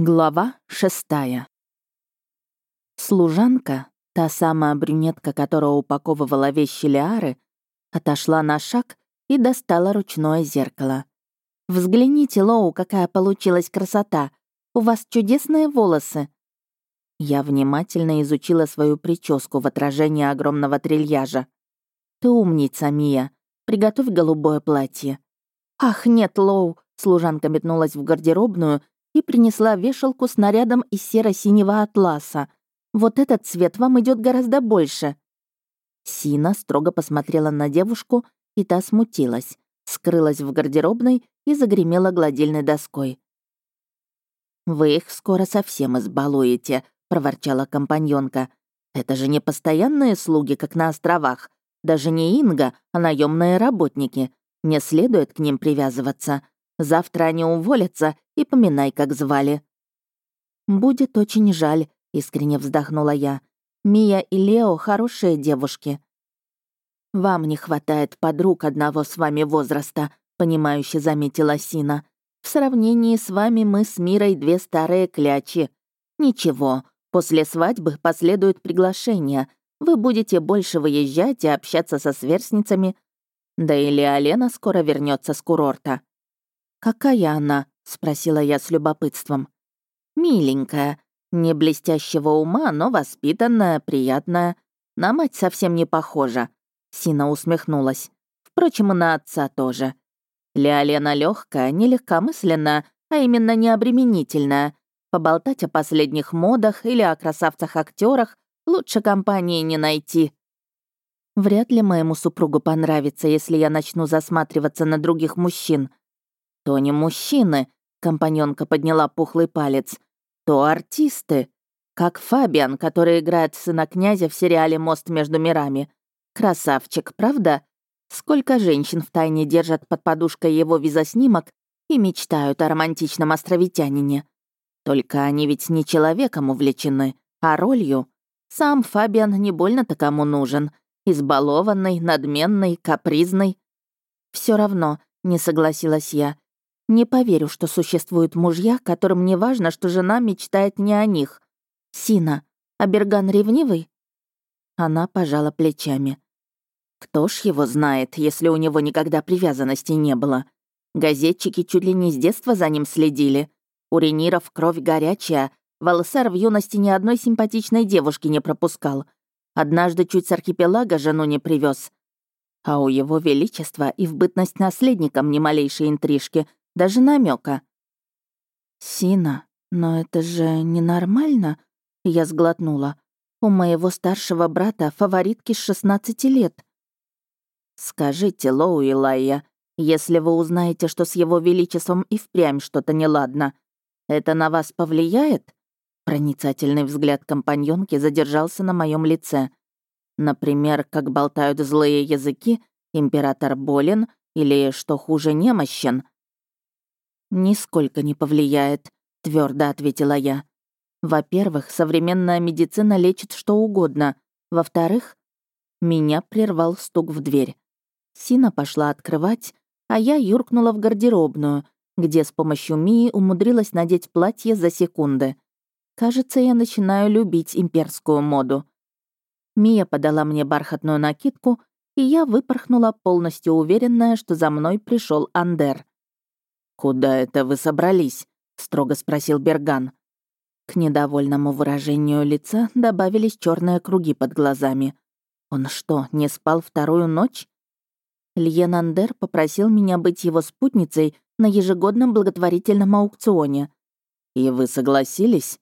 Глава шестая. Служанка, та самая брюнетка, которая упаковывала вещи Лиары, отошла на шаг и достала ручное зеркало. «Взгляните, Лоу, какая получилась красота! У вас чудесные волосы!» Я внимательно изучила свою прическу в отражении огромного трильяжа. «Ты умница, Мия. Приготовь голубое платье». «Ах, нет, Лоу!» Служанка метнулась в гардеробную и принесла вешалку с нарядом из серо-синего атласа. «Вот этот цвет вам идет гораздо больше». Сина строго посмотрела на девушку, и та смутилась, скрылась в гардеробной и загремела гладильной доской. «Вы их скоро совсем избалуете», — проворчала компаньонка. «Это же не постоянные слуги, как на островах. Даже не Инга, а наемные работники. Не следует к ним привязываться. Завтра они уволятся, и поминай, как звали». «Будет очень жаль», — искренне вздохнула я. «Мия и Лео — хорошие девушки». «Вам не хватает подруг одного с вами возраста», — понимающе заметила Сина. «В сравнении с вами мы с Мирой две старые клячи. Ничего, после свадьбы последует приглашение. Вы будете больше выезжать и общаться со сверстницами. Да и Леолена скоро вернется с курорта». «Какая она?» — спросила я с любопытством. «Миленькая. Не блестящего ума, но воспитанная, приятная. На мать совсем не похожа». Сина усмехнулась. Впрочем, и на отца тоже. Леолена легкая, не легкомысленная, а именно необременительная. Поболтать о последних модах или о красавцах актерах лучше компании не найти. Вряд ли моему супругу понравится, если я начну засматриваться на других мужчин то не мужчины, компаньонка подняла пухлый палец, то артисты, как Фабиан, который играет сына князя в сериале «Мост между мирами». Красавчик, правда? Сколько женщин втайне держат под подушкой его визоснимок и мечтают о романтичном островитянине. Только они ведь не человеком увлечены, а ролью. Сам Фабиан не больно-то кому нужен. Избалованный, надменный, капризный. Все равно, не согласилась я. Не поверю, что существуют мужья, которым не важно, что жена мечтает не о них. Сина, а Берган ревнивый? Она пожала плечами. Кто ж его знает, если у него никогда привязанности не было? Газетчики чуть ли не с детства за ним следили. У Рениров кровь горячая. Валсар в юности ни одной симпатичной девушки не пропускал. Однажды чуть с архипелага жену не привез. А у его величества и в бытность наследником ни малейшей интрижки — даже намека. «Сина, но это же ненормально», — я сглотнула. «У моего старшего брата фаворитки с 16 лет». «Скажите, Лоу и Лайя, если вы узнаете, что с его величеством и впрямь что-то неладно, это на вас повлияет?» Проницательный взгляд компаньонки задержался на моем лице. Например, как болтают злые языки, император болен или, что хуже, немощен. «Нисколько не повлияет», — твердо ответила я. «Во-первых, современная медицина лечит что угодно. Во-вторых, меня прервал стук в дверь. Сина пошла открывать, а я юркнула в гардеробную, где с помощью Мии умудрилась надеть платье за секунды. Кажется, я начинаю любить имперскую моду. Мия подала мне бархатную накидку, и я выпорхнула полностью уверенная, что за мной пришел Андер. «Куда это вы собрались?» — строго спросил Берган. К недовольному выражению лица добавились черные круги под глазами. Он что, не спал вторую ночь? Льен Андер попросил меня быть его спутницей на ежегодном благотворительном аукционе. И вы согласились?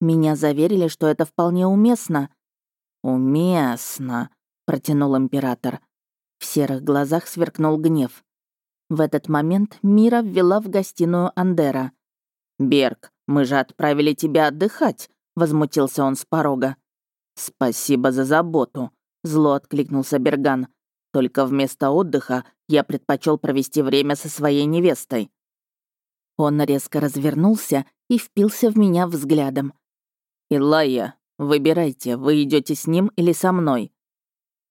Меня заверили, что это вполне уместно. «Уместно», — протянул император. В серых глазах сверкнул гнев. В этот момент Мира ввела в гостиную Андера. «Берг, мы же отправили тебя отдыхать», — возмутился он с порога. «Спасибо за заботу», — зло откликнулся Берган. «Только вместо отдыха я предпочел провести время со своей невестой». Он резко развернулся и впился в меня взглядом. «Илайя, выбирайте, вы идете с ним или со мной?»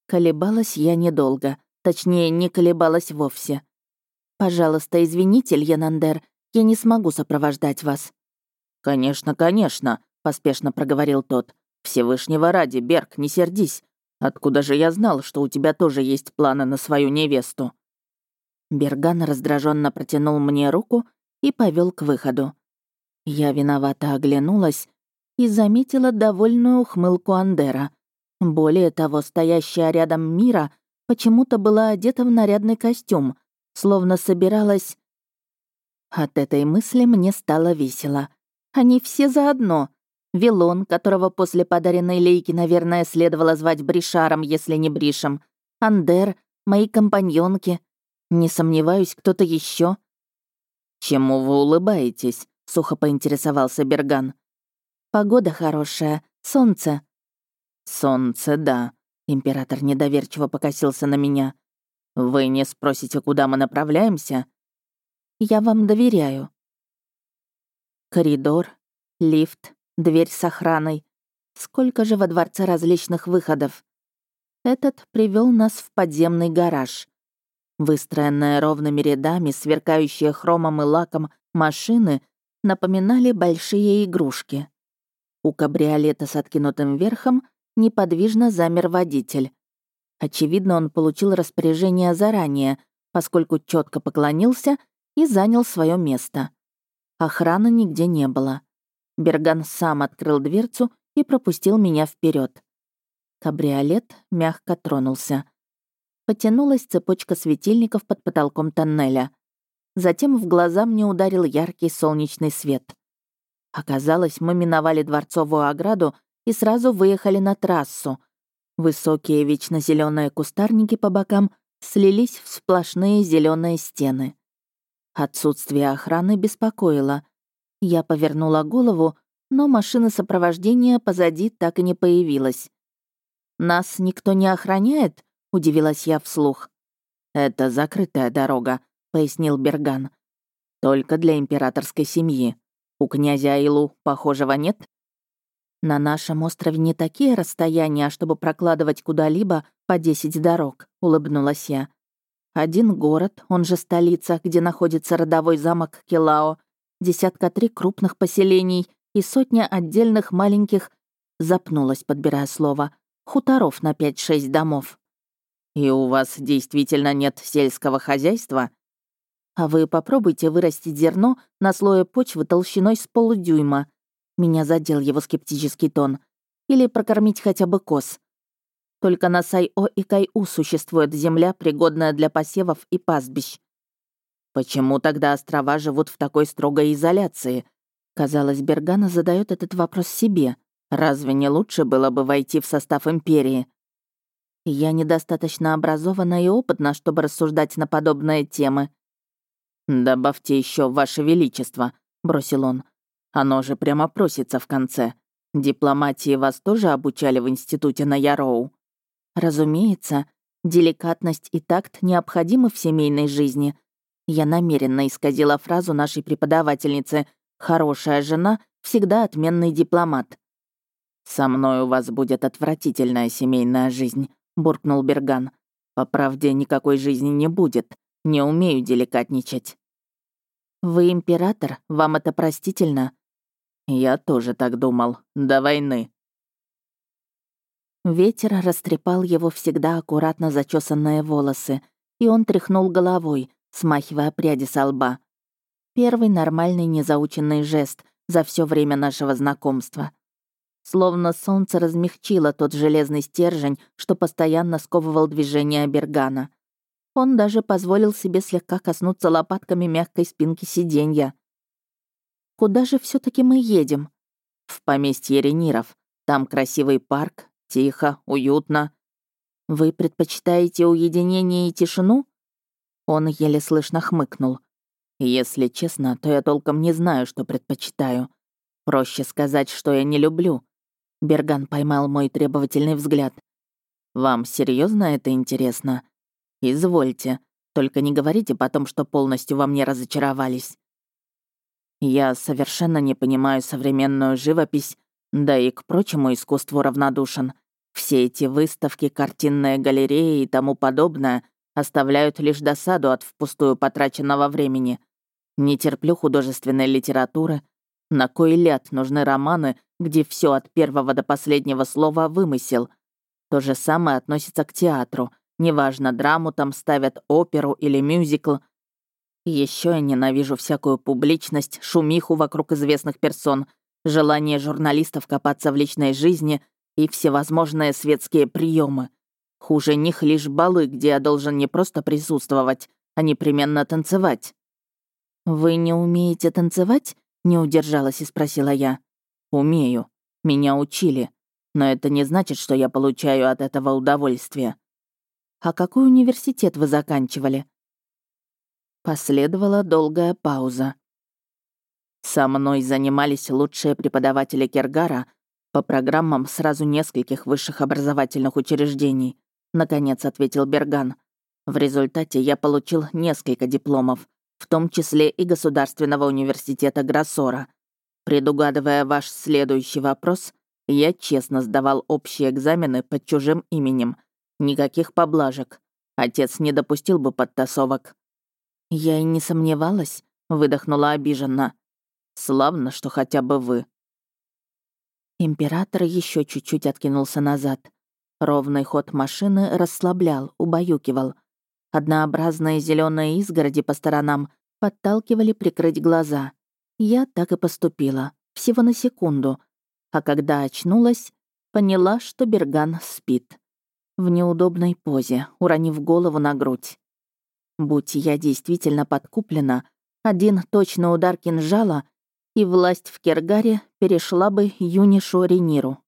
Колебалась я недолго, точнее, не колебалась вовсе. «Пожалуйста, извините, Льенандер, я не смогу сопровождать вас». «Конечно, конечно», — поспешно проговорил тот. «Всевышнего ради, Берг, не сердись. Откуда же я знал, что у тебя тоже есть планы на свою невесту?» Берган раздраженно протянул мне руку и повел к выходу. Я виновато оглянулась и заметила довольную ухмылку Андера. Более того, стоящая рядом Мира почему-то была одета в нарядный костюм, словно собиралась... От этой мысли мне стало весело. Они все заодно. Вилон, которого после подаренной лейки, наверное, следовало звать Бришаром, если не Бришем. Андер, мои компаньонки. Не сомневаюсь, кто-то еще. «Чему вы улыбаетесь?» — сухо поинтересовался Берган. «Погода хорошая, солнце». «Солнце, да», — император недоверчиво покосился на меня. «Вы не спросите, куда мы направляемся?» «Я вам доверяю». Коридор, лифт, дверь с охраной. Сколько же во дворце различных выходов. Этот привел нас в подземный гараж. Выстроенные ровными рядами, сверкающие хромом и лаком машины напоминали большие игрушки. У кабриолета с откинутым верхом неподвижно замер водитель. Очевидно, он получил распоряжение заранее, поскольку четко поклонился и занял свое место. Охраны нигде не было. Берган сам открыл дверцу и пропустил меня вперед. Кабриолет мягко тронулся. Потянулась цепочка светильников под потолком тоннеля. Затем в глаза мне ударил яркий солнечный свет. Оказалось, мы миновали дворцовую ограду и сразу выехали на трассу. Высокие вечно зеленые кустарники по бокам слились в сплошные зеленые стены. Отсутствие охраны беспокоило. Я повернула голову, но машина сопровождения позади так и не появилась. «Нас никто не охраняет?» — удивилась я вслух. «Это закрытая дорога», пояснил Берган. «Только для императорской семьи. У князя Айлу похожего нет?» «На нашем острове не такие расстояния, чтобы прокладывать куда-либо по десять дорог», — улыбнулась я. «Один город, он же столица, где находится родовой замок Килао, десятка три крупных поселений и сотня отдельных маленьких...» Запнулась, подбирая слово. «Хуторов на пять-шесть домов». «И у вас действительно нет сельского хозяйства?» А вы попробуйте вырастить зерно на слое почвы толщиной с полудюйма. Меня задел его скептический тон. Или прокормить хотя бы коз. Только на Сайо и Кайу существует земля, пригодная для посевов и пастбищ. Почему тогда острова живут в такой строгой изоляции? Казалось, Бергана задает этот вопрос себе. Разве не лучше было бы войти в состав империи? Я недостаточно образована и опытна, чтобы рассуждать на подобные темы. «Добавьте еще Ваше Величество», — бросил он. «Оно же прямо просится в конце. Дипломатии вас тоже обучали в институте на Яроу?» «Разумеется, деликатность и такт необходимы в семейной жизни». Я намеренно исказила фразу нашей преподавательницы «Хорошая жена всегда отменный дипломат». «Со мной у вас будет отвратительная семейная жизнь», — буркнул Берган. «По правде, никакой жизни не будет. Не умею деликатничать». «Вы император, вам это простительно?» «Я тоже так думал. До войны». Ветер растрепал его всегда аккуратно зачесанные волосы, и он тряхнул головой, смахивая пряди со лба. Первый нормальный незаученный жест за все время нашего знакомства. Словно солнце размягчило тот железный стержень, что постоянно сковывал движение Бергана. Он даже позволил себе слегка коснуться лопатками мягкой спинки сиденья. «Куда же все таки мы едем?» «В поместье Рениров. Там красивый парк, тихо, уютно». «Вы предпочитаете уединение и тишину?» Он еле слышно хмыкнул. «Если честно, то я толком не знаю, что предпочитаю. Проще сказать, что я не люблю». Берган поймал мой требовательный взгляд. «Вам серьезно это интересно?» «Извольте. Только не говорите потом, что полностью во мне разочаровались». Я совершенно не понимаю современную живопись, да и к прочему искусству равнодушен. Все эти выставки, картинные галереи и тому подобное оставляют лишь досаду от впустую потраченного времени. Не терплю художественной литературы, На кой ляд нужны романы, где все от первого до последнего слова вымысел? То же самое относится к театру. Неважно, драму там ставят, оперу или мюзикл. Еще я ненавижу всякую публичность, шумиху вокруг известных персон, желание журналистов копаться в личной жизни и всевозможные светские приемы. Хуже них лишь балы, где я должен не просто присутствовать, а непременно танцевать. «Вы не умеете танцевать?» — не удержалась и спросила я. «Умею. Меня учили. Но это не значит, что я получаю от этого удовольствие». «А какой университет вы заканчивали?» Последовала долгая пауза. Со мной занимались лучшие преподаватели Кергара по программам сразу нескольких высших образовательных учреждений, наконец ответил Берган. В результате я получил несколько дипломов, в том числе и Государственного университета Гроссора. Предугадывая ваш следующий вопрос, я честно сдавал общие экзамены под чужим именем. Никаких поблажек. Отец не допустил бы подтасовок. Я и не сомневалась, выдохнула обиженно. Славно, что хотя бы вы. Император еще чуть-чуть откинулся назад. Ровный ход машины расслаблял, убаюкивал. Однообразные зеленые изгороди по сторонам подталкивали прикрыть глаза. Я так и поступила, всего на секунду. А когда очнулась, поняла, что Берган спит. В неудобной позе, уронив голову на грудь. Будь я действительно подкуплена, один точный удар кинжала, и власть в Кергаре перешла бы юнишу Рениру.